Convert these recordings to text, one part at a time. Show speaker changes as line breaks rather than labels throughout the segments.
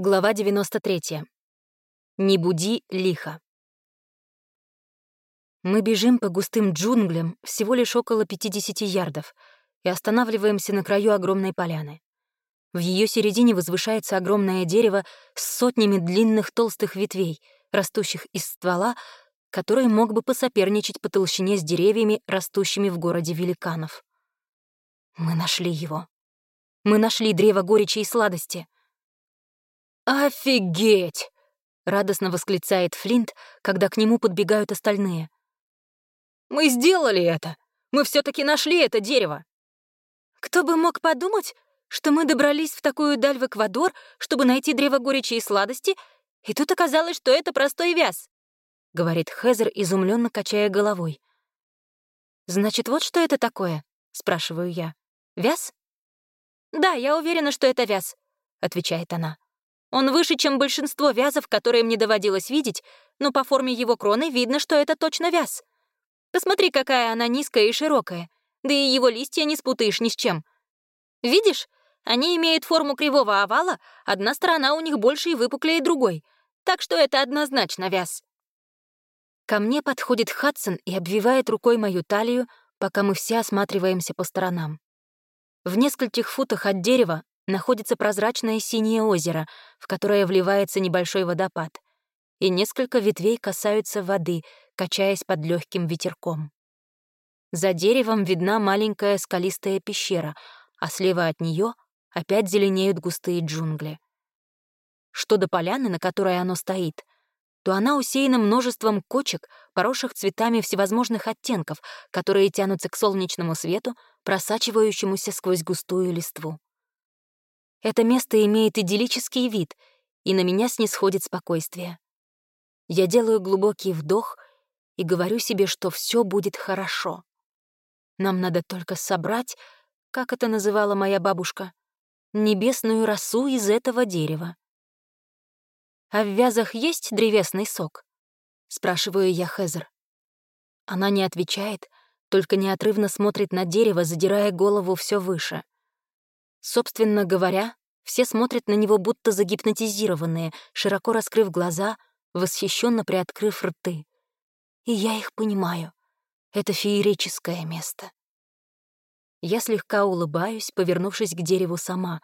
Глава 93. Не буди лихо. Мы бежим по густым джунглям всего лишь около 50 ярдов и останавливаемся на краю огромной поляны. В ее середине возвышается огромное дерево с сотнями длинных толстых ветвей, растущих из ствола, который мог бы посоперничать по толщине с деревьями, растущими в городе великанов. Мы нашли его. Мы нашли древо горечи и сладости — «Офигеть!» — радостно восклицает Флинт, когда к нему подбегают остальные. «Мы сделали это! Мы все таки нашли это дерево!» «Кто бы мог подумать, что мы добрались в такую даль в Эквадор, чтобы найти древо горечи и сладости, и тут оказалось, что это простой вяз», — говорит Хезер, изумленно качая головой. «Значит, вот что это такое?» — спрашиваю я. «Вяз?» «Да, я уверена, что это вяз», — отвечает она. Он выше, чем большинство вязов, которые мне доводилось видеть, но по форме его кроны видно, что это точно вяз. Посмотри, какая она низкая и широкая, да и его листья не спутаешь ни с чем. Видишь, они имеют форму кривого овала, одна сторона у них больше и выпуклее другой, так что это однозначно вяз. Ко мне подходит Хадсон и обвивает рукой мою талию, пока мы все осматриваемся по сторонам. В нескольких футах от дерева находится прозрачное синее озеро, в которое вливается небольшой водопад, и несколько ветвей касаются воды, качаясь под легким ветерком. За деревом видна маленькая скалистая пещера, а слева от нее опять зеленеют густые джунгли. Что до поляны, на которой оно стоит, то она усеяна множеством кочек, поросших цветами всевозможных оттенков, которые тянутся к солнечному свету, просачивающемуся сквозь густую листву. Это место имеет идиллический вид, и на меня снисходит спокойствие. Я делаю глубокий вдох и говорю себе, что все будет хорошо. Нам надо только собрать, как это называла моя бабушка, небесную росу из этого дерева. «А в вязах есть древесный сок?» — спрашиваю я Хезер. Она не отвечает, только неотрывно смотрит на дерево, задирая голову все выше — Собственно говоря, все смотрят на него будто загипнотизированные, широко раскрыв глаза, восхищенно приоткрыв рты. И я их понимаю. Это феерическое место. Я слегка улыбаюсь, повернувшись к дереву сама,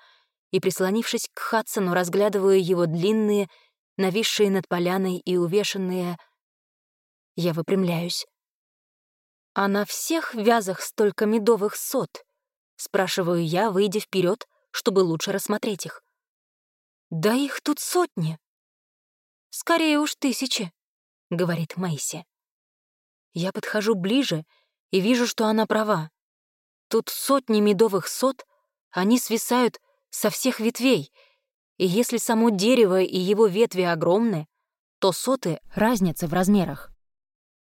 и, прислонившись к Хадсону, разглядываю его длинные, нависшие над поляной и увешанные... Я выпрямляюсь. А на всех вязах столько медовых сот. — спрашиваю я, выйдя вперед, чтобы лучше рассмотреть их. «Да их тут сотни!» «Скорее уж тысячи», — говорит Мэйси. Я подхожу ближе и вижу, что она права. Тут сотни медовых сот, они свисают со всех ветвей, и если само дерево и его ветви огромны, то соты — разница в размерах.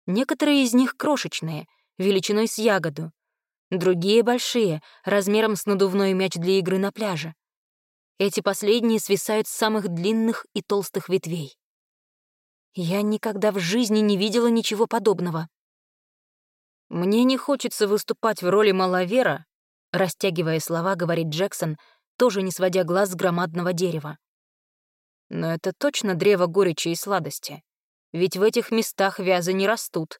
Некоторые из них крошечные, величиной с ягоду, Другие большие, размером с надувной мяч для игры на пляже. Эти последние свисают с самых длинных и толстых ветвей. Я никогда в жизни не видела ничего подобного. «Мне не хочется выступать в роли маловера», растягивая слова, говорит Джексон, тоже не сводя глаз с громадного дерева. «Но это точно древо горечи и сладости. Ведь в этих местах вязы не растут».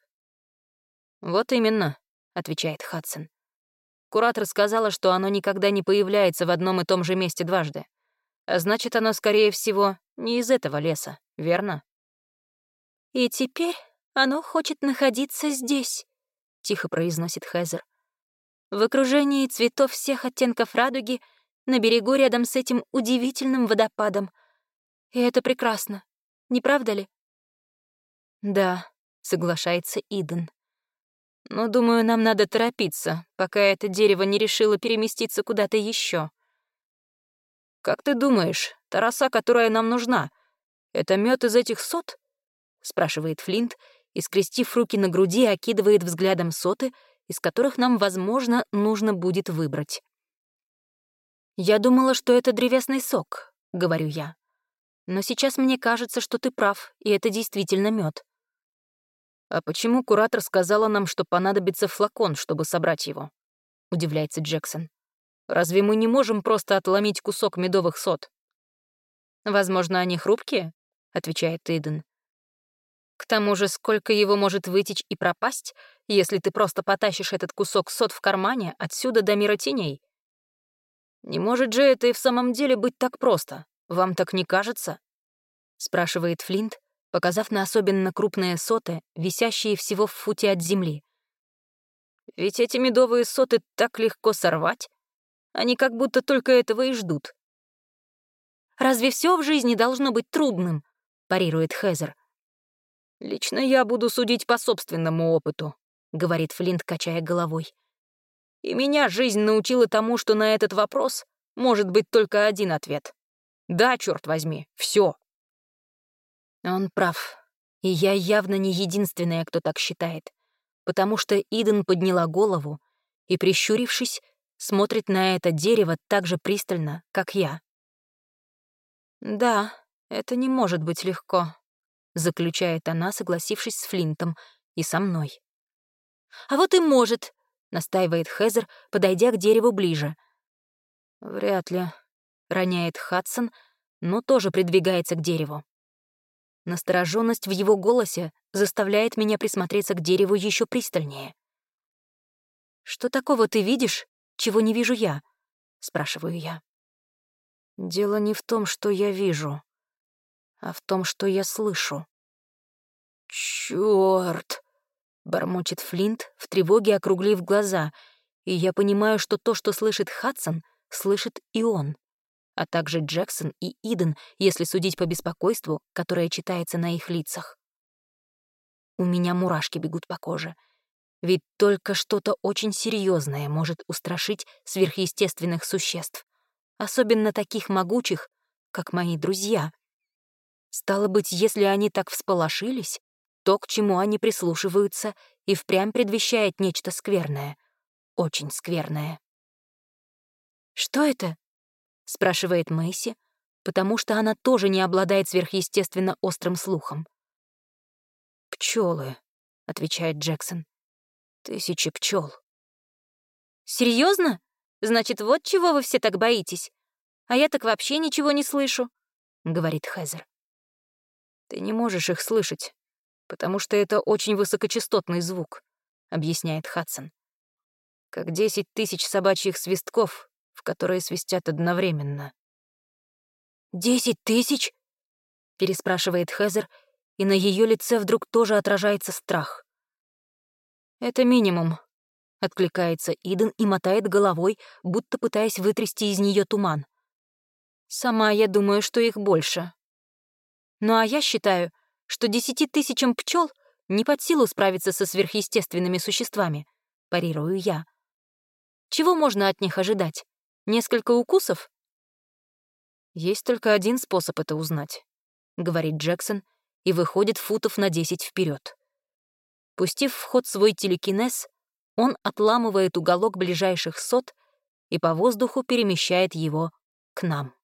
«Вот именно», — отвечает Хадсон. Куратор сказала, что оно никогда не появляется в одном и том же месте дважды. А значит, оно, скорее всего, не из этого леса, верно? «И теперь оно хочет находиться здесь», — тихо произносит Хезер. «В окружении цветов всех оттенков радуги, на берегу рядом с этим удивительным водопадом. И это прекрасно, не правда ли?» «Да», — соглашается Иден. Но, думаю, нам надо торопиться, пока это дерево не решило переместиться куда-то еще. «Как ты думаешь, та которая нам нужна, это мед из этих сот?» — спрашивает Флинт и, скрестив руки на груди, окидывает взглядом соты, из которых нам, возможно, нужно будет выбрать. «Я думала, что это древесный сок», — говорю я. «Но сейчас мне кажется, что ты прав, и это действительно мед. «А почему куратор сказала нам, что понадобится флакон, чтобы собрать его?» — удивляется Джексон. «Разве мы не можем просто отломить кусок медовых сот?» «Возможно, они хрупкие», — отвечает Иден. «К тому же, сколько его может вытечь и пропасть, если ты просто потащишь этот кусок сот в кармане отсюда до мира теней? Не может же это и в самом деле быть так просто. Вам так не кажется?» — спрашивает Флинт, показав на особенно крупные соты, висящие всего в футе от земли. «Ведь эти медовые соты так легко сорвать. Они как будто только этого и ждут».
«Разве все в жизни должно быть трудным?» — парирует Хезер.
«Лично я буду судить по собственному опыту», — говорит Флинт, качая головой. «И меня жизнь научила тому, что на этот вопрос может быть только один ответ. Да, черт возьми, все.
Он прав. И я явно не единственная, кто так считает. Потому что Иден подняла голову и, прищурившись, смотрит на это дерево так же пристально, как я.
«Да, это не может быть легко», — заключает она, согласившись с Флинтом и со мной.
«А вот и может», — настаивает Хезер, подойдя к дереву ближе.
«Вряд ли», — роняет Хадсон, но тоже придвигается к дереву. Настороженность в его голосе заставляет меня присмотреться к дереву еще пристальнее.
«Что такого ты видишь, чего не вижу я?» — спрашиваю я.
«Дело не в том, что я вижу, а в том, что я слышу». «Чёрт!» — бормочет Флинт, в тревоге округлив глаза, и я понимаю, что то, что слышит Хадсон, слышит и он а также Джексон и Иден, если судить по беспокойству, которое читается на их лицах. У меня мурашки бегут по коже. Ведь только что-то очень серьезное может устрашить сверхъестественных существ, особенно таких могучих, как мои друзья. Стало быть, если они так всполошились, то, к чему они прислушиваются, и впрямь предвещает нечто скверное. Очень скверное.
«Что это?»
— спрашивает Мэйси, потому что она тоже не обладает сверхъестественно острым слухом. Пчелы, отвечает Джексон. «Тысячи пчел.
Серьезно? Значит, вот чего вы все так боитесь. А я так вообще ничего не слышу», — говорит Хезер.
«Ты не можешь их слышать, потому что это очень высокочастотный звук», — объясняет Хадсон. «Как десять тысяч собачьих свистков которые свистят одновременно.
«Десять тысяч?» — переспрашивает Хезер, и на ее лице вдруг тоже отражается страх.
«Это минимум», — откликается Иден и мотает головой, будто пытаясь вытрясти из нее туман. «Сама я думаю, что их больше. Ну а я считаю, что десяти тысячам пчел не под силу справиться со сверхъестественными существами», — парирую я. «Чего можно от них ожидать? Несколько укусов? Есть только один способ это узнать, говорит Джексон и выходит футов на 10 вперед. Пустив в ход свой телекинез, он отламывает уголок ближайших сот и по воздуху перемещает его к нам.